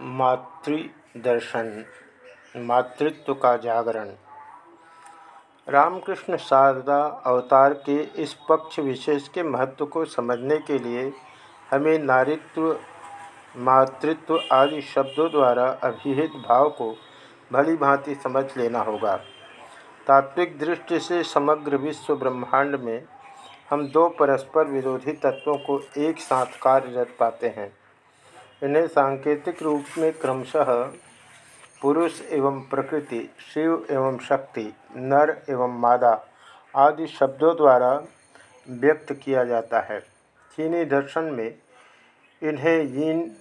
मातृदर्शन, मातृत्व का जागरण। रामकृष्ण शारदा अवतार के इस पक्ष विशेष के महत्व को समझने के लिए हमें नारित्व, मातृत्व आदि शब्दों द्वारा अभिहित भाव को भली भांति समझ लेना होगा। तात्विक दृष्टि से समग्र विश्व ब्रह्मांड में हम दो परस्पर विरोधी तत्वों को एक साथ कार्यरत पाते हैं। इन्हें सांकेतिक रूप में क्रमशः पुरुष एवं प्रकृति, शिव एवं शक्ति, नर एवं मादा आदि शब्दों द्वारा व्यक्त किया जाता है। चीनी दर्शन में इन्हें यीन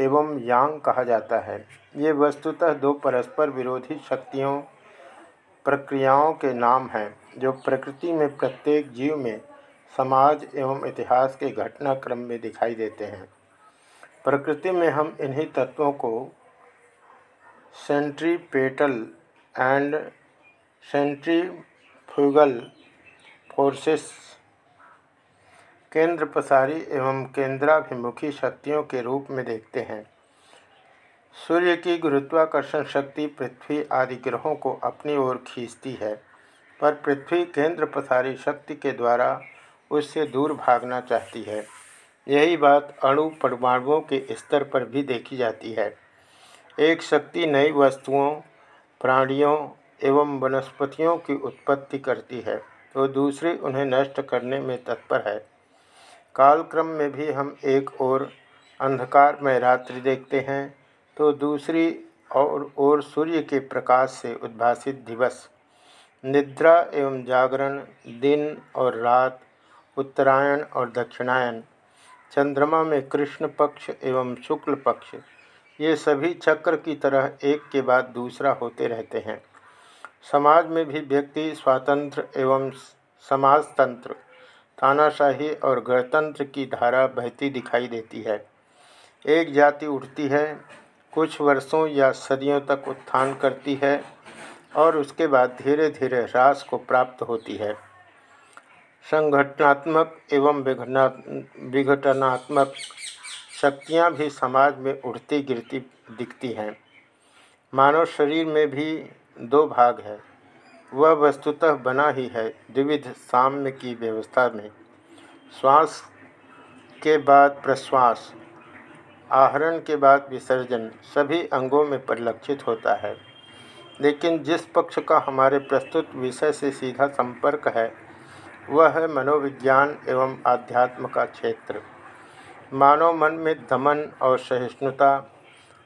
एवं यांग कहा जाता है। ये वस्तुतः दो परस्पर विरोधी शक्तियों, प्रक्रियाओं के नाम हैं, जो प्रकृति में प्रत्येक जीव में समाज एवं इतिहास के घटनाक्रम में दिखाई देते हैं। प्रकृति में हम इन्हीं तत्वों को सेंट्रीपेटल एंड सेंट्रीफ्यूगल फोर्सेस केंद्र पसारी एवं केंद्राभिमुखी शक्तियों के रूप में देखते हैं। सूर्य की गुरुत्वाकर्षण शक्ति पृथ्वी आदि ग्रहों को अपनी ओर खींचती है, पर पृथ्वी केंद्र पसारी शक्ति के द्वारा उससे दूर भागना चाहती है। यही बात अणु परमाणुओं के स्तर पर भी देखी जाती है। एक शक्ति नई वस्तुओं, प्राणियों एवं वनस्पतियों की उत्पत्ति करती है तो दूसरी उन्हें नष्ट करने में तत्पर है। कालक्रम में भी हम एक और अंधकार में रात्रि देखते हैं तो दूसरी और ओर सूर्य के प्रकाश से उद्भासित दिवस। निद्रा एवं जागरण दिन और रात, उत्तरायण और दक्षिणायन चंद्रमा में कृष्ण पक्ष एवं शुक्ल पक्ष, ये सभी चक्र की तरह एक के बाद दूसरा होते रहते हैं। समाज में भी व्यक्ति, स्वातंत्र एवं समाजतंत्र, तानाशाही और गणतंत्र की धारा बहती दिखाई देती है। एक जाति उठती है, कुछ वर्षों या सदियों तक उत्थान करती है और उसके बाद धीरे धीरे ह्रास को प्राप्त होती है। संगठनात्मक एवं विघटनात्मक शक्तियाँ भी समाज में उठती गिरती, दिखती हैं। मानव शरीर में भी दो भाग है। वह वस्तुतः बना ही है द्विविध साम्य की व्यवस्था में। श्वास के बाद प्रश्वास, आहरण के बाद विसर्जन, सभी अंगों में परिलक्षित होता है। लेकिन जिस पक्ष का हमारे प्रस्तुत विषय से सीधा संपर्क है वह है मनोविज्ञान एवं आध्यात्म का क्षेत्र। मानव मन में दमन और सहिष्णुता,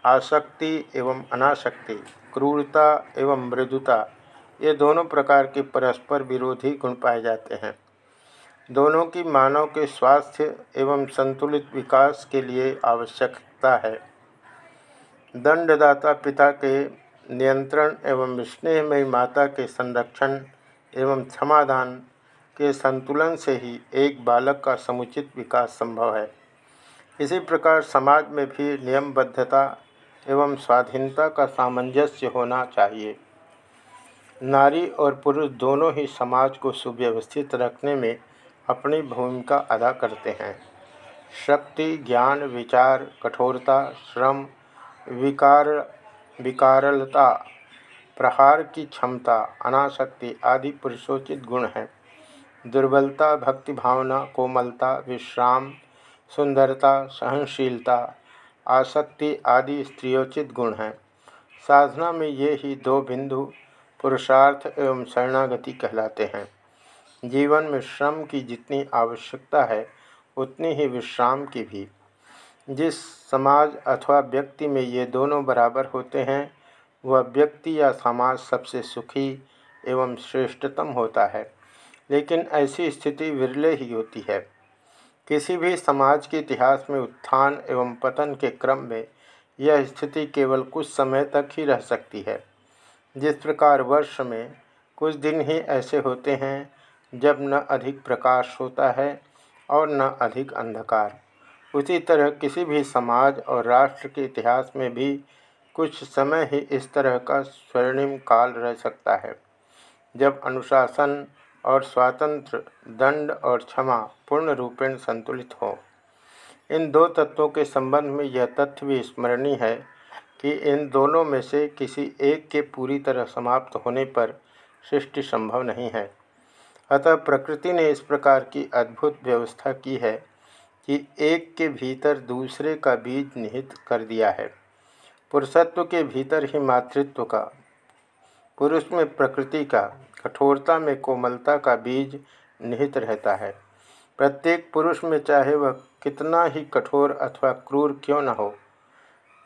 आसक्ति एवं अनासक्ति, क्रूरता एवं मृदुता, ये दोनों प्रकार के परस्पर विरोधी गुण पाए जाते हैं। दोनों की मानव के स्वास्थ्य एवं संतुलित विकास के लिए आवश्यकता है। दंडदाता पिता के नियंत्रण एवं स्नेहमयी माता के संरक्षण एवं क्षमादान के संतुलन से ही एक बालक का समुचित विकास संभव है। इसी प्रकार समाज में भी नियमबद्धता एवं स्वाधीनता का सामंजस्य होना चाहिए। नारी और पुरुष दोनों ही समाज को सुव्यवस्थित रखने में अपनी भूमिका अदा करते हैं। शक्ति, ज्ञान, विचार, कठोरता, श्रम, विकार, विकारलता, प्रहार की क्षमता, अनाशक्ति आदि पुरुषोचित गुण हैं। दुर्बलता, भक्ति भावना, कोमलता, विश्राम, सुंदरता, सहनशीलता, आसक्ति आदि स्त्रियोचित गुण हैं। साधना में ये ही दो बिंदु पुरुषार्थ एवं शरणागति कहलाते हैं। जीवन में श्रम की जितनी आवश्यकता है, उतनी ही विश्राम की भी। जिस समाज अथवा व्यक्ति में ये दोनों बराबर होते हैं, वह व्यक्ति या समाज सबसे सुखी एवं श्रेष्ठतम होता है। लेकिन ऐसी स्थिति विरले ही होती है। किसी भी समाज के इतिहास में उत्थान एवं पतन के क्रम में यह स्थिति केवल कुछ समय तक ही रह सकती है। जिस प्रकार वर्ष में कुछ दिन ही ऐसे होते हैं, जब न अधिक प्रकाश होता है और न अधिक अंधकार। उसी तरह किसी भी समाज और राष्ट्र के इतिहास में भी कुछ समय ही इस तरह का स्वर्णिम काल रह सकता है। जब अनुशासन और स्वातंत्र, दंड और क्षमा पूर्ण रूपेण संतुलित हो। इन दो तत्वों के संबंध में यह तथ्य भी स्मरणीय है कि इन दोनों में से किसी एक के पूरी तरह समाप्त होने पर सृष्टि संभव नहीं है। अतः प्रकृति ने इस प्रकार की अद्भुत व्यवस्था की है कि एक के भीतर दूसरे का बीज निहित कर दिया है। पुरुषत्व के भीतर ही मातृत्व का, पुरुष में प्रकृति का कठोरता में कोमलता का बीज निहित रहता है। प्रत्येक पुरुष में चाहे वह कितना ही कठोर अथवा क्रूर क्यों न हो,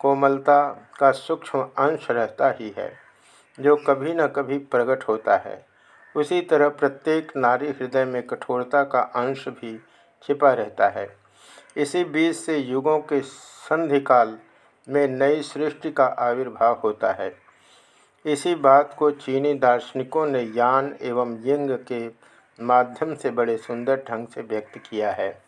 कोमलता का सूक्ष्म अंश रहता ही है, जो कभी न कभी प्रकट होता है। उसी तरह प्रत्येक नारी हृदय में कठोरता का अंश भी छिपा रहता है। इसी बीज से युगों के संधिकाल में नई सृष्टि का आविर्भाव होता है। इसी बात को चीनी दार्शनिकों ने यान एवं यिंग के माध्यम से बड़े सुंदर ढंग से व्यक्त किया है।